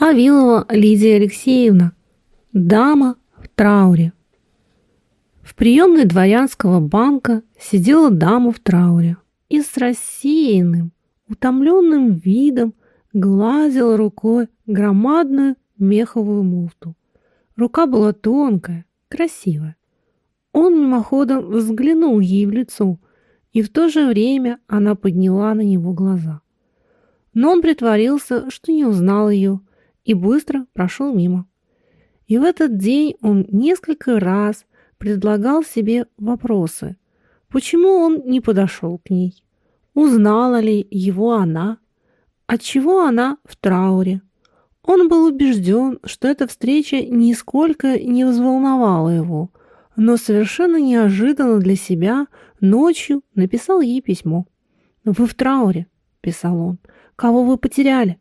Авилова Лидия Алексеевна, дама в трауре. В приемной дворянского банка сидела дама в трауре и с рассеянным, утомленным видом гладила рукой громадную меховую муфту. Рука была тонкая, красивая. Он мимоходом взглянул ей в лицо, и в то же время она подняла на него глаза. Но он притворился, что не узнал ее, и быстро прошел мимо. И в этот день он несколько раз предлагал себе вопросы. Почему он не подошел к ней? Узнала ли его она? Отчего она в трауре? Он был убежден, что эта встреча нисколько не взволновала его, но совершенно неожиданно для себя ночью написал ей письмо. «Вы в трауре», — писал он. «Кого вы потеряли?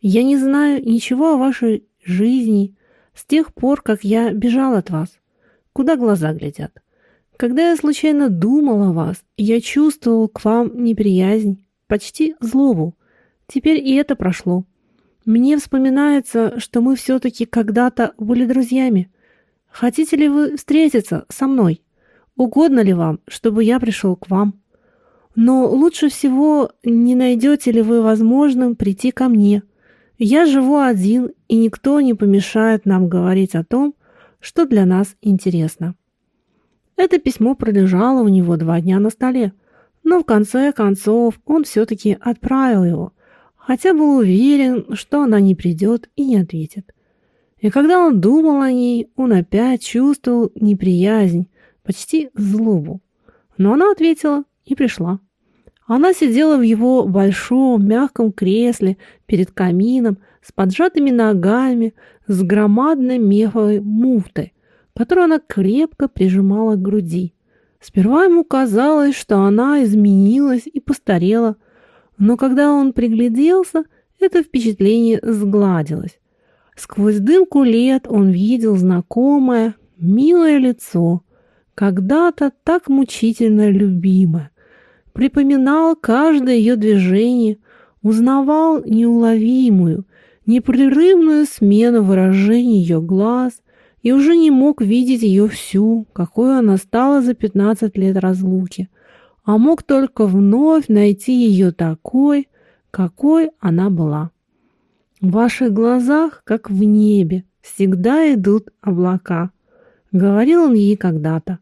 Я не знаю ничего о вашей жизни с тех пор, как я бежал от вас. Куда глаза глядят? Когда я случайно думал о вас, я чувствовал к вам неприязнь, почти злобу. Теперь и это прошло. Мне вспоминается, что мы все-таки когда-то были друзьями. Хотите ли вы встретиться со мной? Угодно ли вам, чтобы я пришел к вам? Но лучше всего не найдете ли вы возможным прийти ко мне – я живу один, и никто не помешает нам говорить о том, что для нас интересно. Это письмо пролежало у него два дня на столе, но в конце концов он все-таки отправил его, хотя был уверен, что она не придет и не ответит. И когда он думал о ней, он опять чувствовал неприязнь, почти злобу. Но она ответила и пришла. Она сидела в его большом мягком кресле перед камином с поджатыми ногами, с громадной меховой муфтой, которую она крепко прижимала к груди. Сперва ему казалось, что она изменилась и постарела, но когда он пригляделся, это впечатление сгладилось. Сквозь дымку лет он видел знакомое, милое лицо, когда-то так мучительно любимое, припоминал каждое ее движение, узнавал неуловимую, непрерывную смену выражений ее глаз и уже не мог видеть ее всю, какой она стала за 15 лет разлуки, а мог только вновь найти ее такой, какой она была. В ваших глазах, как в небе, всегда идут облака, говорил он ей когда-то.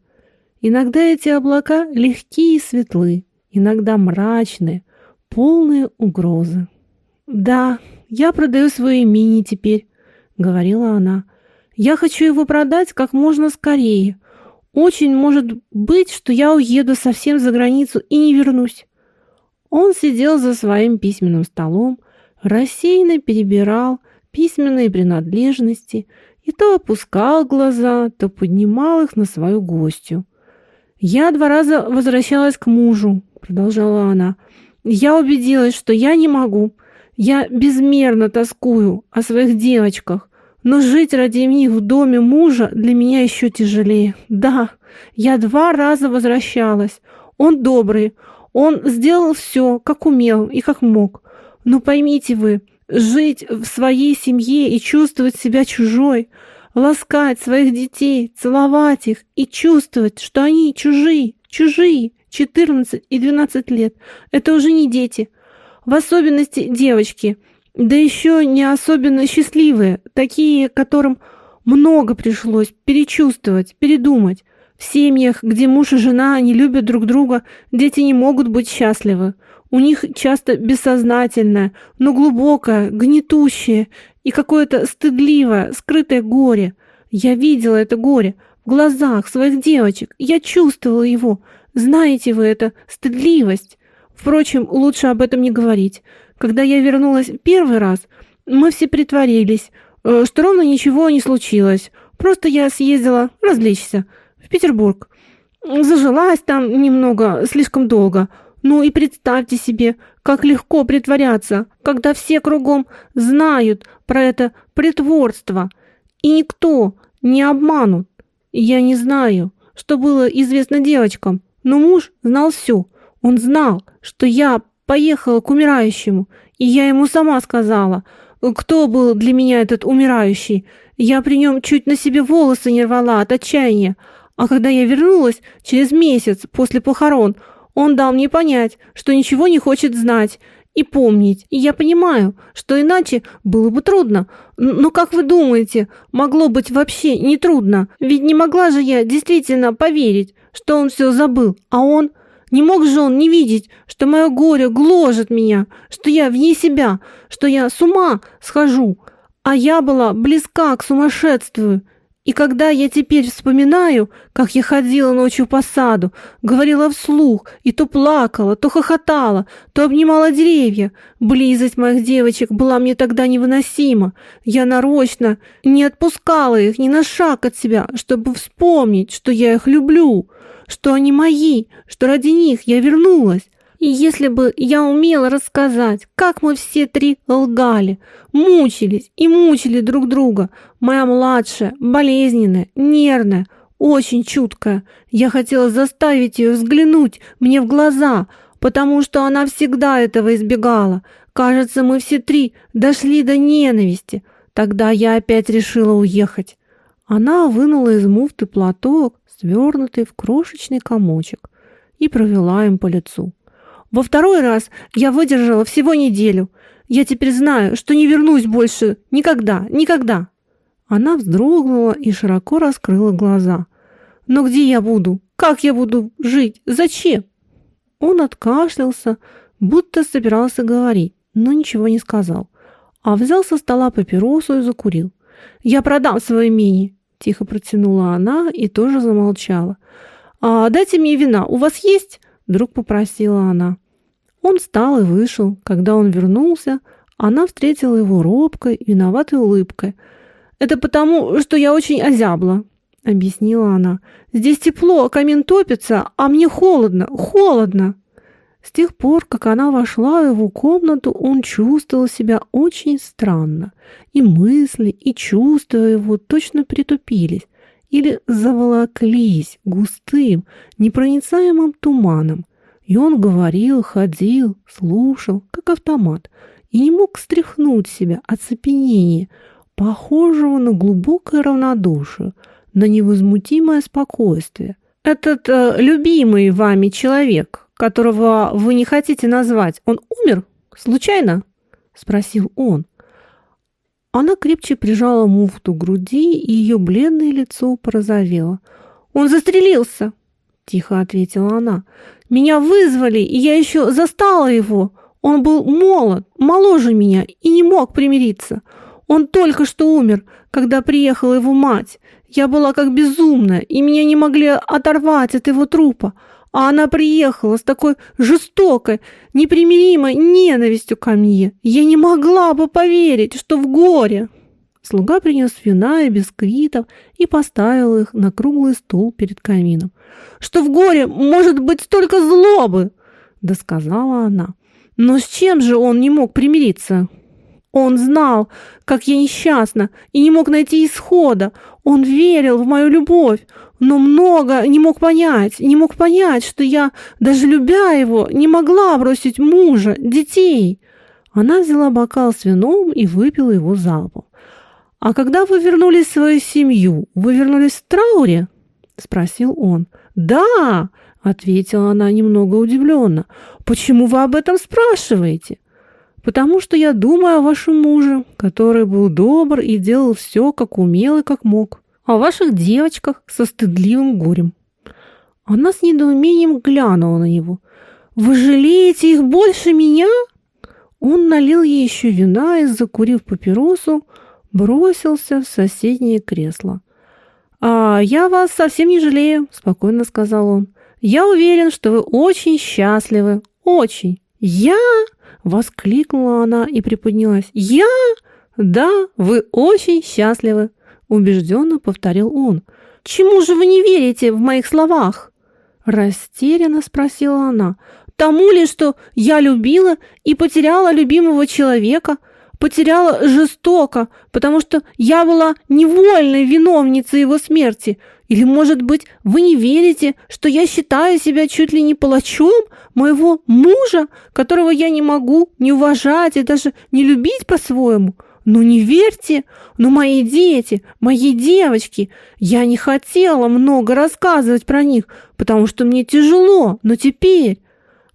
Иногда эти облака легкие и светлы, иногда мрачные, полные угрозы. «Да, я продаю свое имение теперь», — говорила она. «Я хочу его продать как можно скорее. Очень может быть, что я уеду совсем за границу и не вернусь». Он сидел за своим письменным столом, рассеянно перебирал письменные принадлежности и то опускал глаза, то поднимал их на свою гостью. Я два раза возвращалась к мужу, продолжала она, я убедилась, что я не могу. Я безмерно тоскую о своих девочках, но жить ради них в доме мужа для меня еще тяжелее. Да, я два раза возвращалась. Он добрый, он сделал все, как умел и как мог. Но поймите вы, жить в своей семье и чувствовать себя чужой, ласкать своих детей, целовать их и чувствовать, что они чужие, чужие, 14 и 12 лет. Это уже не дети. В особенности девочки. Да еще не особенно счастливые, такие, которым много пришлось перечувствовать, передумать. В семьях, где муж и жена не любят друг друга, дети не могут быть счастливы. У них часто бессознательное, но глубокое, гнетущее и какое-то стыдливое, скрытое горе. Я видела это горе в глазах своих девочек, я чувствовала его, знаете вы это, стыдливость. Впрочем, лучше об этом не говорить. Когда я вернулась первый раз, мы все притворились, э, что ровно ничего не случилось. Просто я съездила развлечься в Петербург. Зажилась там немного, слишком долго. Ну и представьте себе, как легко притворяться, когда все кругом знают про это притворство, и никто не обманут. Я не знаю, что было известно девочкам, но муж знал все. Он знал, что я поехала к умирающему, и я ему сама сказала, кто был для меня этот умирающий. Я при нем чуть на себе волосы не рвала от отчаяния. А когда я вернулась через месяц после похорон, он дал мне понять, что ничего не хочет знать и помнить. И я понимаю, что иначе было бы трудно. Но как вы думаете, могло быть вообще не трудно? Ведь не могла же я действительно поверить, что он все забыл, а он... Не мог же он не видеть, что мое горе гложет меня, что я вне себя, что я с ума схожу, а я была близка к сумасшествию. И когда я теперь вспоминаю, как я ходила ночью по саду, говорила вслух, и то плакала, то хохотала, то обнимала деревья, близость моих девочек была мне тогда невыносима. Я нарочно не отпускала их ни на шаг от себя, чтобы вспомнить, что я их люблю, что они мои, что ради них я вернулась. И если бы я умела рассказать, как мы все три лгали, мучились и мучили друг друга, моя младшая, болезненная, нервная, очень чуткая, я хотела заставить ее взглянуть мне в глаза, потому что она всегда этого избегала. Кажется, мы все три дошли до ненависти. Тогда я опять решила уехать. Она вынула из муфты платок, свернутый в крошечный комочек, и провела им по лицу. Во второй раз я выдержала всего неделю. Я теперь знаю, что не вернусь больше никогда, никогда. Она вздрогнула и широко раскрыла глаза. Но где я буду? Как я буду жить? Зачем? Он откашлялся, будто собирался говорить, но ничего не сказал, а взял со стола папиросу и закурил. «Я продам свое имение», — тихо протянула она и тоже замолчала. «А дайте мне вина, у вас есть?» Вдруг попросила она. Он встал и вышел. Когда он вернулся, она встретила его робкой, виноватой улыбкой. «Это потому, что я очень озябла», — объяснила она. «Здесь тепло, камин топится, а мне холодно, холодно». С тех пор, как она вошла в его комнату, он чувствовал себя очень странно. И мысли, и чувства его точно притупились или заволоклись густым, непроницаемым туманом. И он говорил, ходил, слушал, как автомат, и не мог стряхнуть себя от цепенения, похожего на глубокое равнодушие, на невозмутимое спокойствие. «Этот э, любимый вами человек, которого вы не хотите назвать, он умер? Случайно?» — спросил он. Она крепче прижала муфту к груди, и ее бледное лицо порозовело. «Он застрелился!» — тихо ответила она. «Меня вызвали, и я еще застала его. Он был молод, моложе меня, и не мог примириться. Он только что умер, когда приехала его мать. Я была как безумная, и меня не могли оторвать от его трупа. А она приехала с такой жестокой, непримиримой ненавистью ко мне. Я не могла бы поверить, что в горе. Слуга принес вина и бисквитов и поставил их на круглый стол перед камином. «Что в горе может быть столько злобы!» — досказала она. «Но с чем же он не мог примириться?» Он знал, как я несчастна, и не мог найти исхода. Он верил в мою любовь, но много не мог понять, не мог понять, что я, даже любя его, не могла бросить мужа, детей. Она взяла бокал с вином и выпила его залпом. «А когда вы вернулись в свою семью, вы вернулись в трауре?» — спросил он. «Да!» — ответила она немного удивленно. «Почему вы об этом спрашиваете?» «Потому что я думаю о вашем муже, который был добр и делал все, как умел и как мог» о ваших девочках со стыдливым горем. Она с недоумением глянула на него. «Вы жалеете их больше меня?» Он налил ей еще вина и, закурив папиросу, бросился в соседнее кресло. «А я вас совсем не жалею», — спокойно сказал он. «Я уверен, что вы очень счастливы. Очень». «Я?» — воскликнула она и приподнялась. «Я?» «Да, вы очень счастливы убежденно повторил он. Чему же вы не верите в моих словах? Растерянно спросила она. Тому ли, что я любила и потеряла любимого человека, потеряла жестоко, потому что я была невольной виновницей его смерти? Или, может быть, вы не верите, что я считаю себя чуть ли не палачом моего мужа, которого я не могу не уважать и даже не любить по-своему? Ну не верьте, но мои дети, мои девочки, я не хотела много рассказывать про них, потому что мне тяжело, но теперь...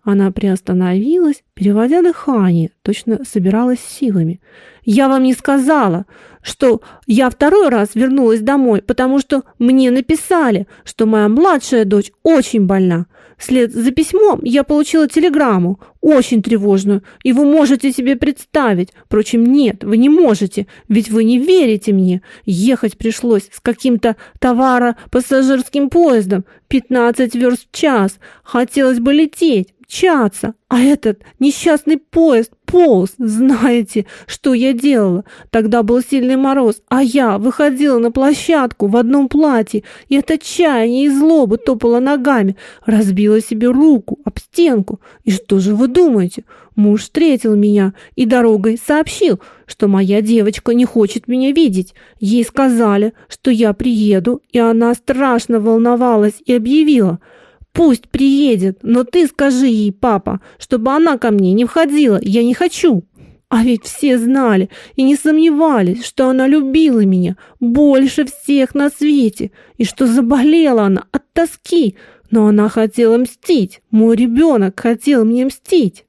Она приостановилась, переводя дыхание, точно собиралась силами. «Я вам не сказала, что я второй раз вернулась домой, потому что мне написали, что моя младшая дочь очень больна. Вслед за письмом я получила телеграмму, очень тревожную, и вы можете себе представить. Впрочем, нет, вы не можете, ведь вы не верите мне. Ехать пришлось с каким-то товаро-пассажирским поездом, 15 верст в час. Хотелось бы лететь, мчаться, а этот несчастный поезд полз. Знаете, что я делала? Тогда был сильный мороз, а я выходила на площадку в одном платье и от отчаяния и злобы топала ногами, разбила себе руку об стенку. И что же вы думаете? Муж встретил меня и дорогой сообщил, что моя девочка не хочет меня видеть. Ей сказали, что я приеду, и она страшно волновалась и объявила – Пусть приедет, но ты скажи ей, папа, чтобы она ко мне не входила, я не хочу. А ведь все знали и не сомневались, что она любила меня больше всех на свете, и что заболела она от тоски, но она хотела мстить, мой ребенок хотел мне мстить.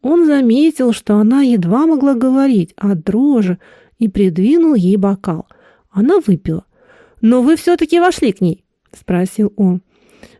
Он заметил, что она едва могла говорить от дрожи, и придвинул ей бокал. Она выпила. «Но вы все-таки вошли к ней?» – спросил он.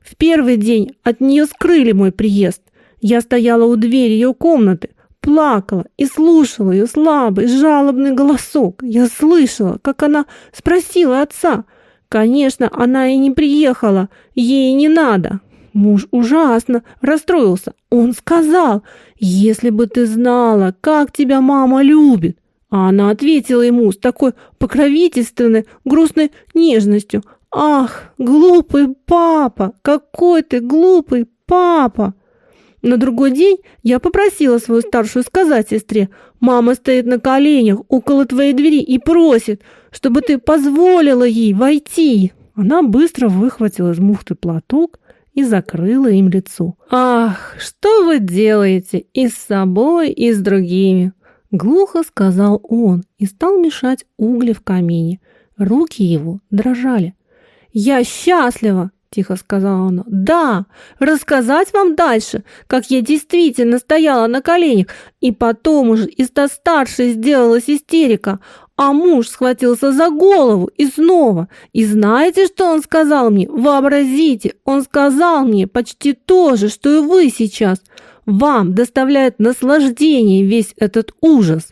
В первый день от нее скрыли мой приезд. Я стояла у двери ее комнаты, плакала и слушала ее слабый, жалобный голосок. Я слышала, как она спросила отца. Конечно, она и не приехала, ей не надо. Муж ужасно расстроился. Он сказал, если бы ты знала, как тебя мама любит. А она ответила ему с такой покровительственной, грустной нежностью. «Ах, глупый папа! Какой ты глупый папа!» На другой день я попросила свою старшую сказать сестре, «Мама стоит на коленях около твоей двери и просит, чтобы ты позволила ей войти». Она быстро выхватила из мухты платок и закрыла им лицо. «Ах, что вы делаете и с собой, и с другими?» Глухо сказал он и стал мешать угли в камине. Руки его дрожали. «Я счастлива!» – тихо сказала она. «Да! Рассказать вам дальше, как я действительно стояла на коленях, и потом уже из-то старшей сделалась истерика, а муж схватился за голову и снова. И знаете, что он сказал мне? Вообразите, он сказал мне почти то же, что и вы сейчас. Вам доставляет наслаждение весь этот ужас».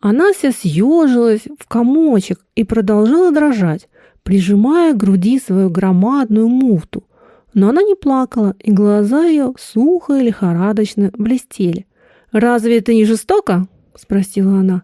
Она вся съежилась в комочек и продолжала дрожать прижимая к груди свою громадную муфту. Но она не плакала, и глаза ее сухо и лихорадочно блестели. «Разве это не жестоко?» — спросила она.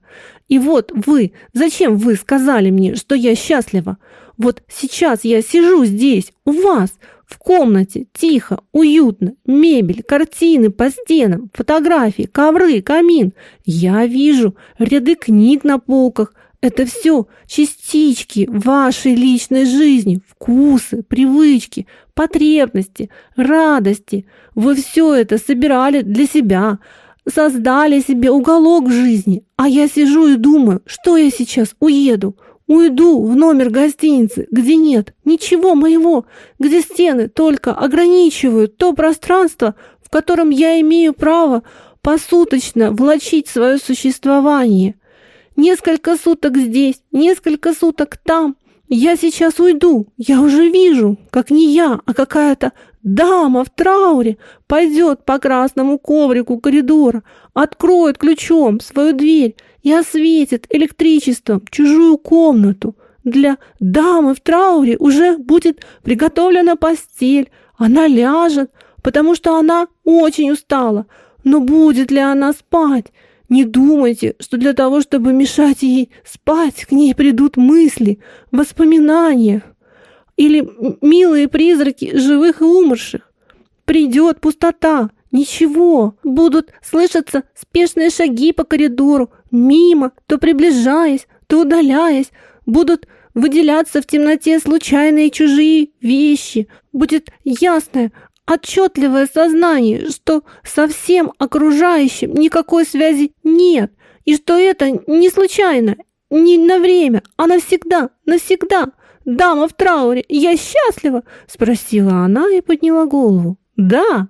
«И вот вы, зачем вы сказали мне, что я счастлива? Вот сейчас я сижу здесь, у вас, в комнате, тихо, уютно, мебель, картины по стенам, фотографии, ковры, камин. Я вижу ряды книг на полках, это все частички вашей личной жизни, вкусы, привычки, потребности, радости. Вы все это собирали для себя, создали себе уголок жизни. А я сижу и думаю, что я сейчас уеду, уйду в номер гостиницы, где нет ничего моего, где стены только ограничивают то пространство, в котором я имею право посуточно влачить свое существование. Несколько суток здесь, несколько суток там. Я сейчас уйду. Я уже вижу, как не я, а какая-то дама в трауре пойдет по красному коврику коридора, откроет ключом свою дверь и осветит электричеством чужую комнату. Для дамы в трауре уже будет приготовлена постель. Она ляжет, потому что она очень устала. Но будет ли она спать? Не думайте, что для того, чтобы мешать ей спать, к ней придут мысли, воспоминания или милые призраки живых и умерших. Придет пустота, ничего. Будут слышаться спешные шаги по коридору, мимо, то приближаясь, то удаляясь. Будут выделяться в темноте случайные чужие вещи. Будет ясное, отчетливое сознание, что со всем окружающим никакой связи нет, и что это не случайно, не на время, а навсегда, навсегда. Дама в трауре, я счастлива?» – спросила она и подняла голову. «Да!»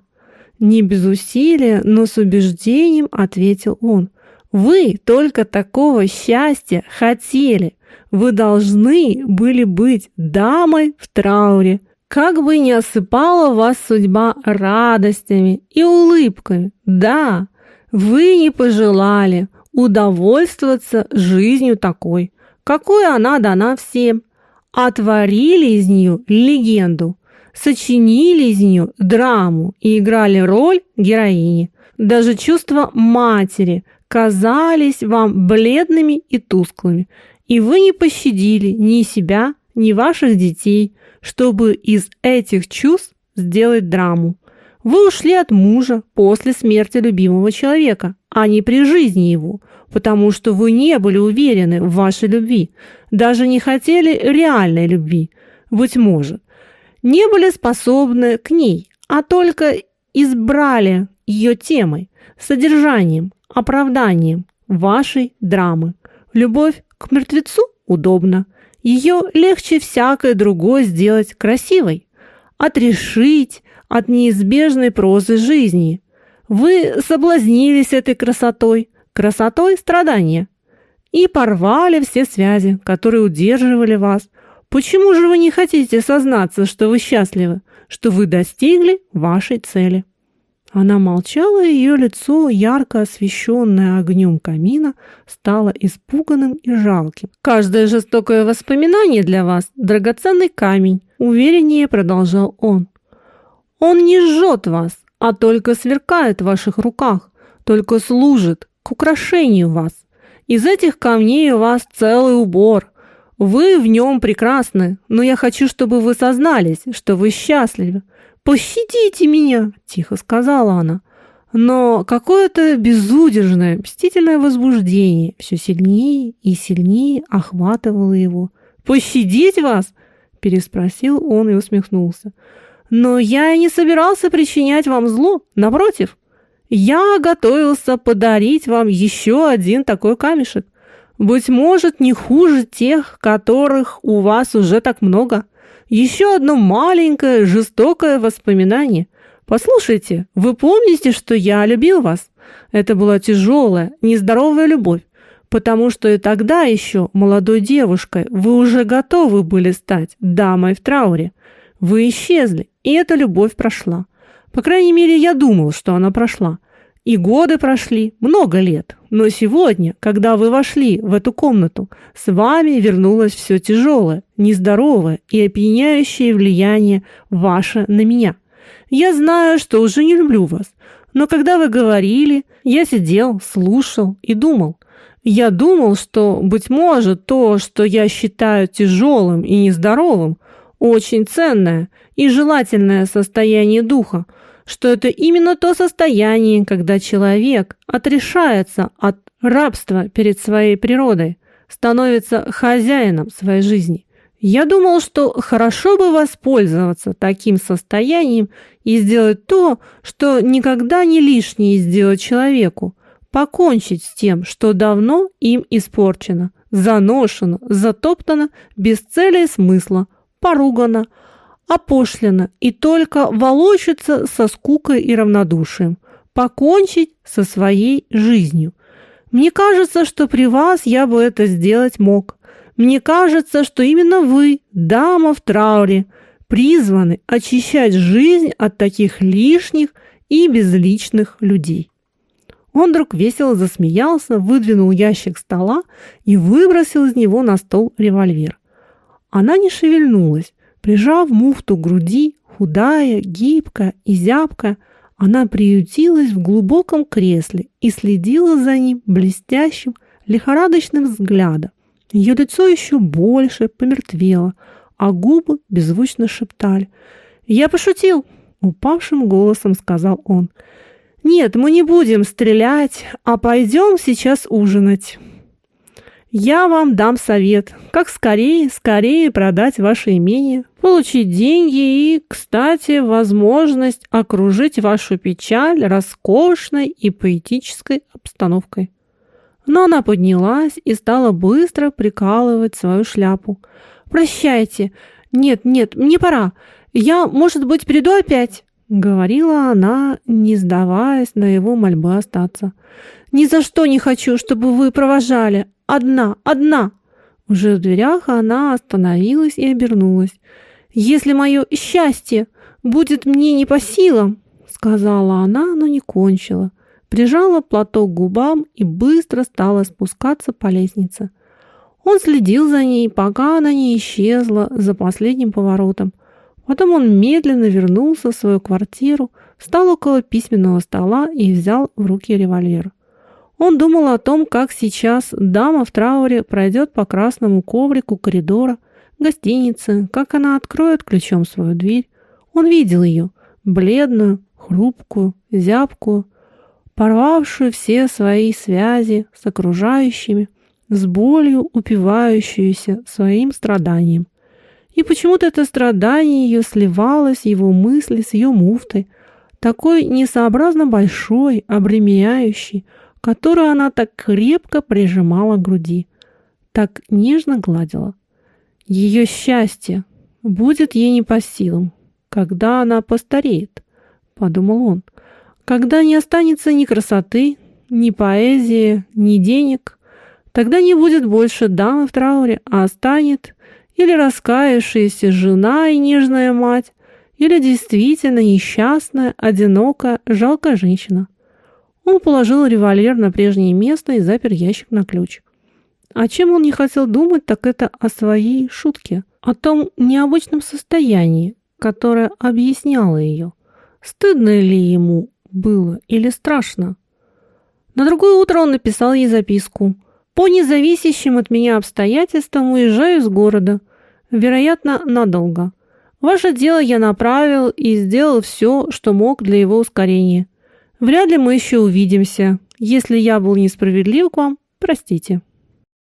Не без усилия, но с убеждением ответил он. «Вы только такого счастья хотели. Вы должны были быть дамой в трауре. Как бы ни осыпала вас судьба радостями и улыбками. Да, вы не пожелали удовольствоваться жизнью такой, какой она дана всем. Отворили из нее легенду, сочинили из нее драму и играли роль героини. Даже чувства матери казались вам бледными и тусклыми, и вы не пощадили ни себя, ни ваших детей, чтобы из этих чувств сделать драму. Вы ушли от мужа после смерти любимого человека, а не при жизни его, потому что вы не были уверены в вашей любви, даже не хотели реальной любви, быть может. Не были способны к ней, а только избрали ее темой, содержанием, оправданием вашей драмы. Любовь к мертвецу удобно. Ее легче всякой другой сделать красивой, отрешить от неизбежной прозы жизни. Вы соблазнились этой красотой, красотой страдания, и порвали все связи, которые удерживали вас. Почему же вы не хотите сознаться, что вы счастливы, что вы достигли вашей цели? Она молчала, и ее лицо, ярко освещенное огнем камина, стало испуганным и жалким. «Каждое жестокое воспоминание для вас – драгоценный камень», – увереннее продолжал он. «Он не жжет вас, а только сверкает в ваших руках, только служит к украшению вас. Из этих камней у вас целый убор. Вы в нем прекрасны, но я хочу, чтобы вы сознались, что вы счастливы, «Пощадите меня!» – тихо сказала она. Но какое-то безудержное, мстительное возбуждение все сильнее и сильнее охватывало его. «Пощадить вас?» – переспросил он и усмехнулся. «Но я и не собирался причинять вам зло, напротив. Я готовился подарить вам еще один такой камешек. Быть может, не хуже тех, которых у вас уже так много. Еще одно маленькое, жестокое воспоминание. Послушайте, вы помните, что я любил вас? Это была тяжелая, нездоровая любовь, потому что и тогда еще, молодой девушкой, вы уже готовы были стать дамой в трауре. Вы исчезли, и эта любовь прошла. По крайней мере, я думал, что она прошла. И годы прошли, много лет. Но сегодня, когда вы вошли в эту комнату, с вами вернулось все тяжелое, нездоровое и опьяняющее влияние ваше на меня. Я знаю, что уже не люблю вас, но когда вы говорили, я сидел, слушал и думал. Я думал, что, быть может, то, что я считаю тяжелым и нездоровым, очень ценное и желательное состояние духа – что это именно то состояние, когда человек отрешается от рабства перед своей природой, становится хозяином своей жизни. Я думал, что хорошо бы воспользоваться таким состоянием и сделать то, что никогда не лишнее сделать человеку, покончить с тем, что давно им испорчено, заношено, затоптано без цели и смысла, поругано, опошлено и только волочится со скукой и равнодушием, покончить со своей жизнью. Мне кажется, что при вас я бы это сделать мог. Мне кажется, что именно вы, дама в трауре, призваны очищать жизнь от таких лишних и безличных людей. Он вдруг весело засмеялся, выдвинул ящик стола и выбросил из него на стол револьвер. Она не шевельнулась, Прижав муфту к груди, худая, гибкая и зябкая, она приютилась в глубоком кресле и следила за ним блестящим, лихорадочным взглядом. Ее лицо еще больше помертвело, а губы беззвучно шептали. «Я пошутил!» — упавшим голосом сказал он. «Нет, мы не будем стрелять, а пойдем сейчас ужинать». Я вам дам совет, как скорее, скорее продать ваше имение, получить деньги и, кстати, возможность окружить вашу печаль роскошной и поэтической обстановкой. Но она поднялась и стала быстро прикалывать свою шляпу. «Прощайте! Нет, нет, мне пора! Я, может быть, приду опять!» Говорила она, не сдаваясь на его мольбы остаться. «Ни за что не хочу, чтобы вы провожали! Одна, одна!» Уже в дверях она остановилась и обернулась. «Если мое счастье будет мне не по силам, сказала она, но не кончила. Прижала платок к губам и быстро стала спускаться по лестнице. Он следил за ней, пока она не исчезла за последним поворотом. Потом он медленно вернулся в свою квартиру, встал около письменного стола и взял в руки револьвер. Он думал о том, как сейчас дама в трауре пройдет по красному коврику коридора, гостиницы, как она откроет ключом свою дверь. Он видел ее, бледную, хрупкую, зябкую, порвавшую все свои связи с окружающими, с болью упивающуюся своим страданием. И почему-то это страдание ее сливалось, его мысли с ее муфтой, такой несообразно большой, обременяющий, которую она так крепко прижимала к груди, так нежно гладила. Ее счастье будет ей не по силам, когда она постареет подумал он. Когда не останется ни красоты, ни поэзии, ни денег, тогда не будет больше дамы в трауре, а станет или раскаявшаяся жена и нежная мать, или действительно несчастная, одинокая, жалкая женщина. Он положил револьвер на прежнее место и запер ящик на ключ. О чем он не хотел думать, так это о своей шутке, о том необычном состоянии, которое объясняло ее. Стыдно ли ему было или страшно? На другое утро он написал ей записку. «По независящим от меня обстоятельствам уезжаю из города. Вероятно, надолго. Ваше дело я направил и сделал все, что мог для его ускорения. Вряд ли мы еще увидимся. Если я был несправедлив к вам, простите».